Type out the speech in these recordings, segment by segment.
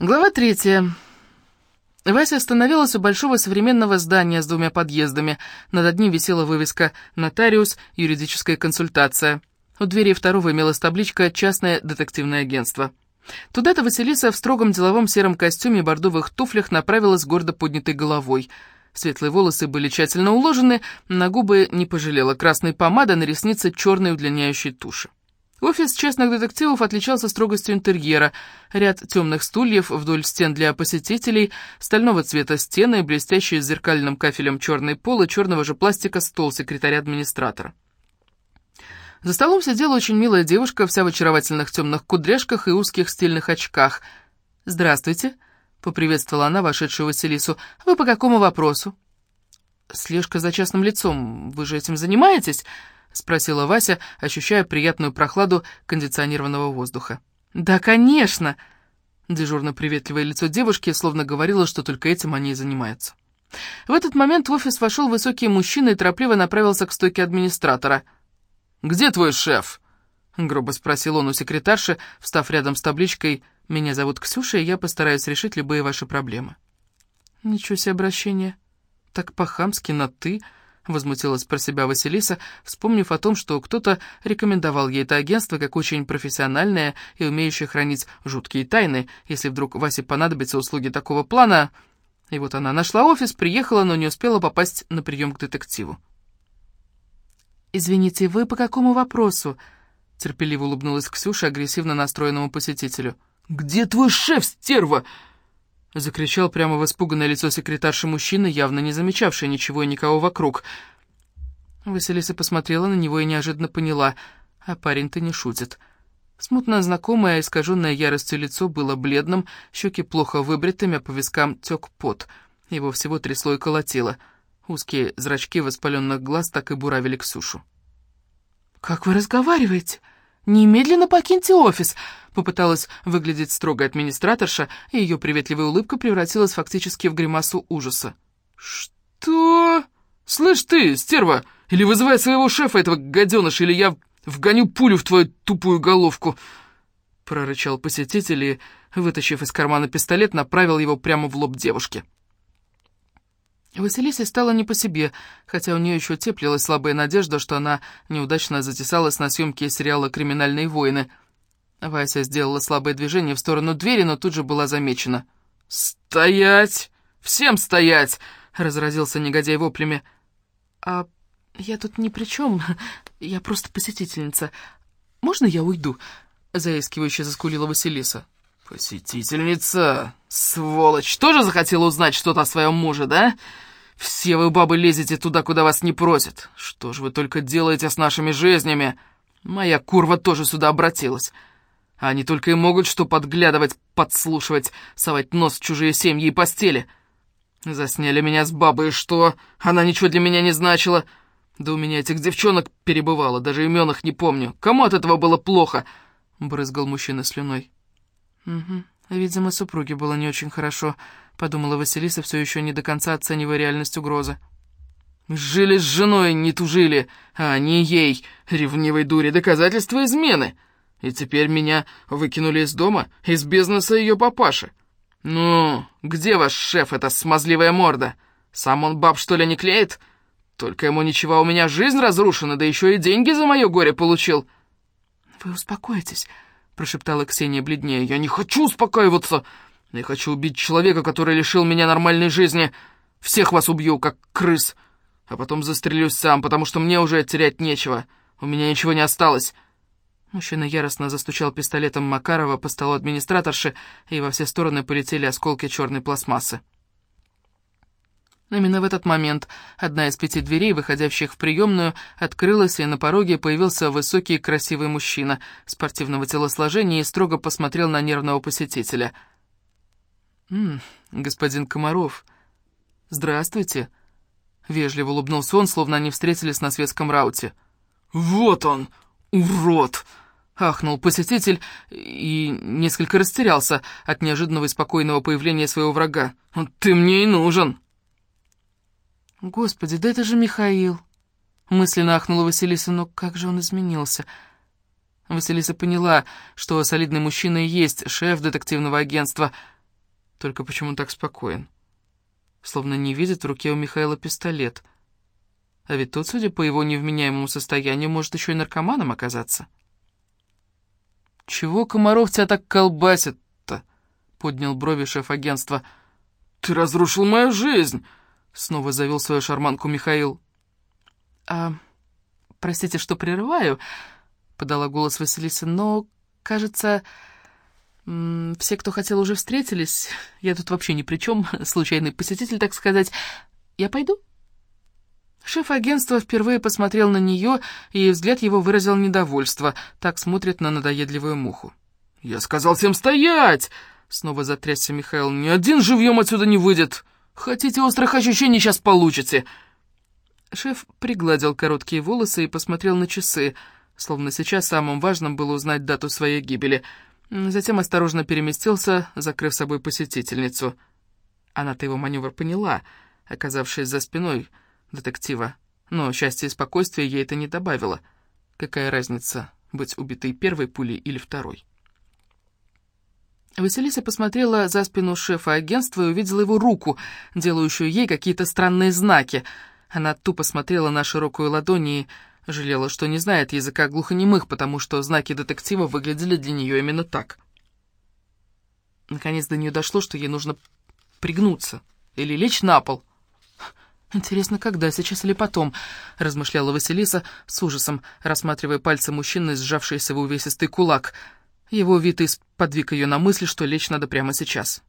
Глава третья. Вася остановилась у большого современного здания с двумя подъездами. Над одним висела вывеска «Нотариус. Юридическая консультация». У двери второго имелась табличка «Частное детективное агентство». Туда-то Василиса в строгом деловом сером костюме и бордовых туфлях направилась гордо поднятой головой. Светлые волосы были тщательно уложены, на губы не пожалела красной помады, на ресницы черной удлиняющей туши. Офис честных детективов отличался строгостью интерьера. Ряд темных стульев вдоль стен для посетителей, стального цвета стены, блестящие зеркальным кафелем черный пол и черного же пластика стол секретаря-администратора. За столом сидела очень милая девушка, вся в очаровательных темных кудряшках и узких стильных очках. «Здравствуйте», — поприветствовала она вошедшую Василису. «Вы по какому вопросу?» «Слежка за частным лицом. Вы же этим занимаетесь?» — спросила Вася, ощущая приятную прохладу кондиционированного воздуха. «Да, конечно!» Дежурно приветливое лицо девушки словно говорило, что только этим они и занимаются. В этот момент в офис вошел высокий мужчина и торопливо направился к стойке администратора. «Где твой шеф?» — грубо спросил он у секретарши, встав рядом с табличкой «Меня зовут Ксюша, и я постараюсь решить любые ваши проблемы». «Ничего себе обращение. Так по-хамски на «ты», Возмутилась про себя Василиса, вспомнив о том, что кто-то рекомендовал ей это агентство как очень профессиональное и умеющее хранить жуткие тайны, если вдруг Васе понадобятся услуги такого плана. И вот она нашла офис, приехала, но не успела попасть на прием к детективу. «Извините, вы по какому вопросу?» Терпеливо улыбнулась Ксюша агрессивно настроенному посетителю. «Где твой шеф, стерва?» — закричал прямо в испуганное лицо секретарши мужчины, явно не замечавший ничего и никого вокруг. Василиса посмотрела на него и неожиданно поняла, а парень-то не шутит. Смутно знакомое, искаженное яростью лицо было бледным, щеки плохо выбритыми, а по вискам тек пот. Его всего трясло и колотило. Узкие зрачки воспаленных глаз так и буравили Ксюшу. «Как вы разговариваете? Немедленно покиньте офис!» Попыталась выглядеть строгой администраторша, и ее приветливая улыбка превратилась фактически в гримасу ужаса. «Что? Слышь ты, стерва, или вызывай своего шефа, этого гаденыша, или я вгоню пулю в твою тупую головку!» Прорычал посетитель и, вытащив из кармана пистолет, направил его прямо в лоб девушки. Василисе стало не по себе, хотя у нее еще теплилась слабая надежда, что она неудачно затесалась на съемки сериала «Криминальные войны», Вася сделала слабое движение в сторону двери, но тут же была замечена. «Стоять! Всем стоять!» — разразился негодяй воплями. «А я тут ни при чем. Я просто посетительница. Можно я уйду?» — заискивающе заскулила Василиса. «Посетительница? Сволочь! Тоже захотела узнать что-то о своем муже, да? Все вы, бабы, лезете туда, куда вас не просят. Что же вы только делаете с нашими жизнями? Моя курва тоже сюда обратилась». Они только и могут что подглядывать, подслушивать, совать нос в чужие семьи и постели. Засняли меня с бабой, и что? Она ничего для меня не значила. Да у меня этих девчонок перебывало, даже имен их не помню. Кому от этого было плохо?» — брызгал мужчина слюной. «Угу, видимо, супруге было не очень хорошо», — подумала Василиса, все еще не до конца оценивая реальность угрозы. «Жили с женой, не тужили, а не ей, ревнивой дуре, доказательства измены!» И теперь меня выкинули из дома, из бизнеса ее папаши. Ну, где ваш шеф, эта смазливая морда? Сам он баб, что ли, не клеит? Только ему ничего, у меня жизнь разрушена, да еще и деньги за мое горе получил. Вы успокойтесь, прошептала Ксения бледнее. Я не хочу успокаиваться. Я хочу убить человека, который лишил меня нормальной жизни. Всех вас убью, как крыс. А потом застрелюсь сам, потому что мне уже терять нечего. У меня ничего не осталось. Мужчина яростно застучал пистолетом Макарова по столу администраторши, и во все стороны полетели осколки черной пластмассы. Именно в этот момент одна из пяти дверей, выходящих в приемную, открылась, и на пороге появился высокий красивый мужчина спортивного телосложения и строго посмотрел на нервного посетителя. «М -м, господин Комаров, здравствуйте!» Вежливо улыбнулся он, словно они встретились на светском рауте. «Вот он, урод!» Ахнул посетитель и несколько растерялся от неожиданного и спокойного появления своего врага. «Ты мне и нужен!» «Господи, да это же Михаил!» Мысленно ахнула Василиса, но как же он изменился? Василиса поняла, что солидный мужчина и есть шеф детективного агентства. Только почему так спокоен? Словно не видит в руке у Михаила пистолет. А ведь тот, судя по его невменяемому состоянию, может еще и наркоманом оказаться. «Чего Комаров тебя так колбасит-то?» — поднял брови шеф агентства. «Ты разрушил мою жизнь!» — снова завел свою шарманку Михаил. «А, простите, что прерываю», — подала голос Василиса, «но, кажется, все, кто хотел, уже встретились. Я тут вообще ни при чем, случайный посетитель, так сказать. Я пойду?» Шеф агентства впервые посмотрел на нее, и взгляд его выразил недовольство. Так смотрит на надоедливую муху. «Я сказал всем стоять!» Снова затрясся Михаил. «Ни один живьем отсюда не выйдет! Хотите острых ощущений, сейчас получите!» Шеф пригладил короткие волосы и посмотрел на часы, словно сейчас самым важным было узнать дату своей гибели. Затем осторожно переместился, закрыв собой посетительницу. Она-то его маневр поняла, оказавшись за спиной детектива, но счастья и спокойствия ей это не добавило. Какая разница, быть убитой первой пулей или второй? Василиса посмотрела за спину шефа агентства и увидела его руку, делающую ей какие-то странные знаки. Она тупо смотрела на широкую ладонь и жалела, что не знает языка глухонемых, потому что знаки детектива выглядели для нее именно так. Наконец до нее дошло, что ей нужно пригнуться или лечь на пол. «Интересно, когда, сейчас или потом?» — размышляла Василиса с ужасом, рассматривая пальцы мужчины, сжавшиеся в увесистый кулак. Его вид подвиг ее на мысль, что лечь надо прямо сейчас.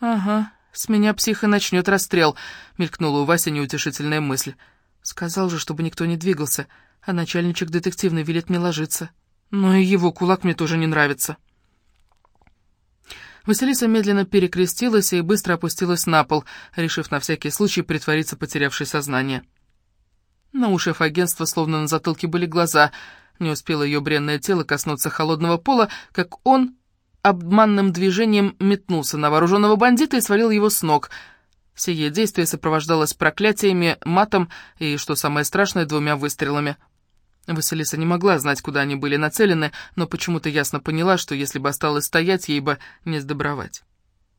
«Ага, с меня психа начнет расстрел», — мелькнула у Васи неутешительная мысль. «Сказал же, чтобы никто не двигался, а начальничек детективный велит мне ложиться. Но и его кулак мне тоже не нравится». Василиса медленно перекрестилась и быстро опустилась на пол, решив на всякий случай притвориться потерявшей сознание. На ушах агентства словно на затылке были глаза. Не успело ее бренное тело коснуться холодного пола, как он обманным движением метнулся на вооруженного бандита и свалил его с ног. Сие действие сопровождалось проклятиями, матом и, что самое страшное, двумя выстрелами — Василиса не могла знать, куда они были нацелены, но почему-то ясно поняла, что если бы осталось стоять, ей бы не сдобровать.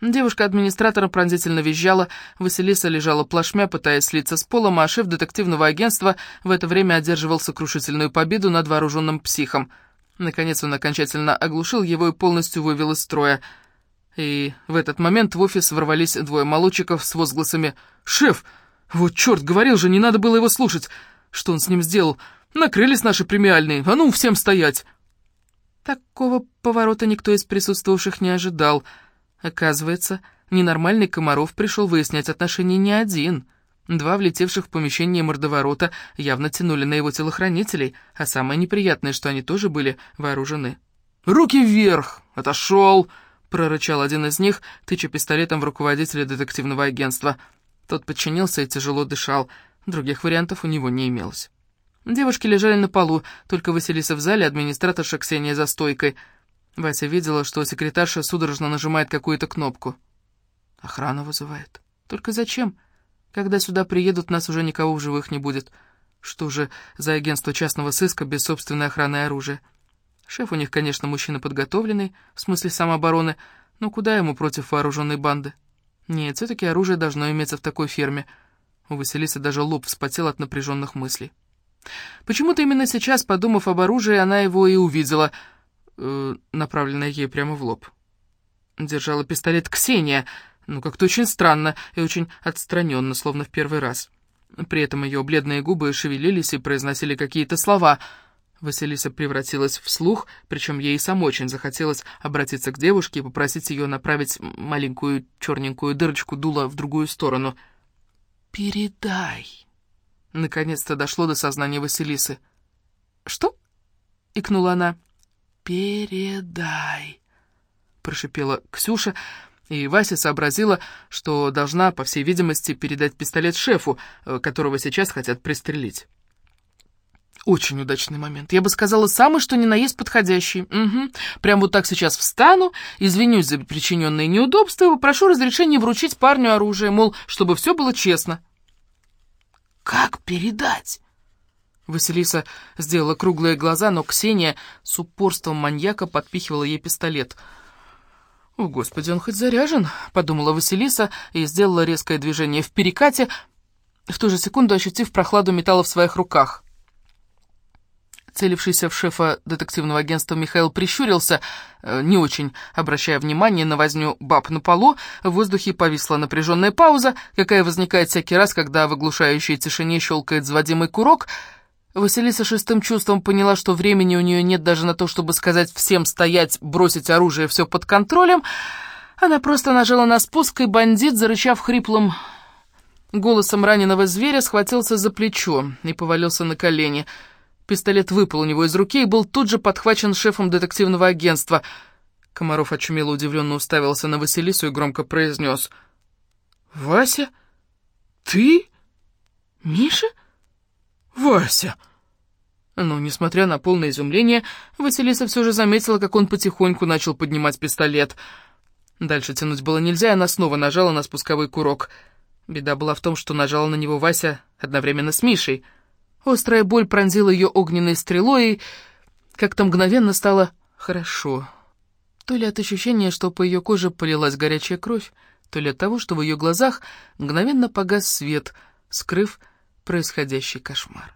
Девушка-администратора пронзительно визжала, Василиса лежала плашмя, пытаясь слиться с полом, а шеф детективного агентства в это время одерживал сокрушительную победу над вооруженным психом. Наконец он окончательно оглушил его и полностью вывел из строя. И в этот момент в офис ворвались двое молодчиков с возгласами «Шеф! Вот черт, говорил же, не надо было его слушать! Что он с ним сделал?» Накрылись наши премиальные, а ну, всем стоять!» Такого поворота никто из присутствовавших не ожидал. Оказывается, ненормальный Комаров пришел выяснять отношения не один. Два влетевших в помещение мордоворота явно тянули на его телохранителей, а самое неприятное, что они тоже были вооружены. «Руки вверх! Отошел!» — прорычал один из них, тыча пистолетом в руководителя детективного агентства. Тот подчинился и тяжело дышал. Других вариантов у него не имелось. Девушки лежали на полу, только Василиса в зале, администраторша Ксения за стойкой. Вася видела, что секретарша судорожно нажимает какую-то кнопку. Охрану вызывает. Только зачем? Когда сюда приедут, нас уже никого в живых не будет. Что же за агентство частного сыска без собственной охраны и оружия? Шеф у них, конечно, мужчина подготовленный, в смысле самообороны, но куда ему против вооруженной банды? Нет, все-таки оружие должно иметься в такой ферме. У Василисы даже лоб вспотел от напряженных мыслей. Почему-то именно сейчас, подумав об оружии, она его и увидела, э, направленное ей прямо в лоб. Держала пистолет Ксения, ну как-то очень странно и очень отстраненно, словно в первый раз. При этом ее бледные губы шевелились и произносили какие-то слова. Василиса превратилась в слух, причем ей сам очень захотелось обратиться к девушке и попросить ее направить маленькую черненькую дырочку дула в другую сторону. «Передай!» Наконец-то дошло до сознания Василисы. «Что?» — икнула она. «Передай», — прошипела Ксюша, и Вася сообразила, что должна, по всей видимости, передать пистолет шефу, э, которого сейчас хотят пристрелить. Очень удачный момент. Я бы сказала, самый что ни на есть подходящий. Угу. Прям вот так сейчас встану, извинюсь за причиненные неудобства и попрошу разрешения вручить парню оружие, мол, чтобы все было честно. Как передать? Василиса сделала круглые глаза, но Ксения с упорством маньяка подпихивала ей пистолет. «О, Господи, он хоть заряжен», — подумала Василиса и сделала резкое движение в перекате, в ту же секунду ощутив прохладу металла в своих руках. Целившийся в шефа детективного агентства Михаил прищурился, э, не очень обращая внимание на возню баб на полу. В воздухе повисла напряженная пауза, какая возникает всякий раз, когда в оглушающей тишине щелкает заводимый курок. Василиса шестым чувством поняла, что времени у нее нет даже на то, чтобы сказать всем стоять, бросить оружие, все под контролем. Она просто нажала на спуск, и бандит, зарычав хриплым голосом раненого зверя, схватился за плечо и повалился на колени — Пистолет выпал у него из руки и был тут же подхвачен шефом детективного агентства. Комаров очумело удивленно уставился на Василису и громко произнес. «Вася? Ты? Миша? Вася?» Но, несмотря на полное изумление, Василиса все же заметила, как он потихоньку начал поднимать пистолет. Дальше тянуть было нельзя, и она снова нажала на спусковой курок. Беда была в том, что нажала на него Вася одновременно с Мишей — Острая боль пронзила ее огненной стрелой, и как-то мгновенно стало хорошо. То ли от ощущения, что по ее коже полилась горячая кровь, то ли от того, что в ее глазах мгновенно погас свет, скрыв происходящий кошмар.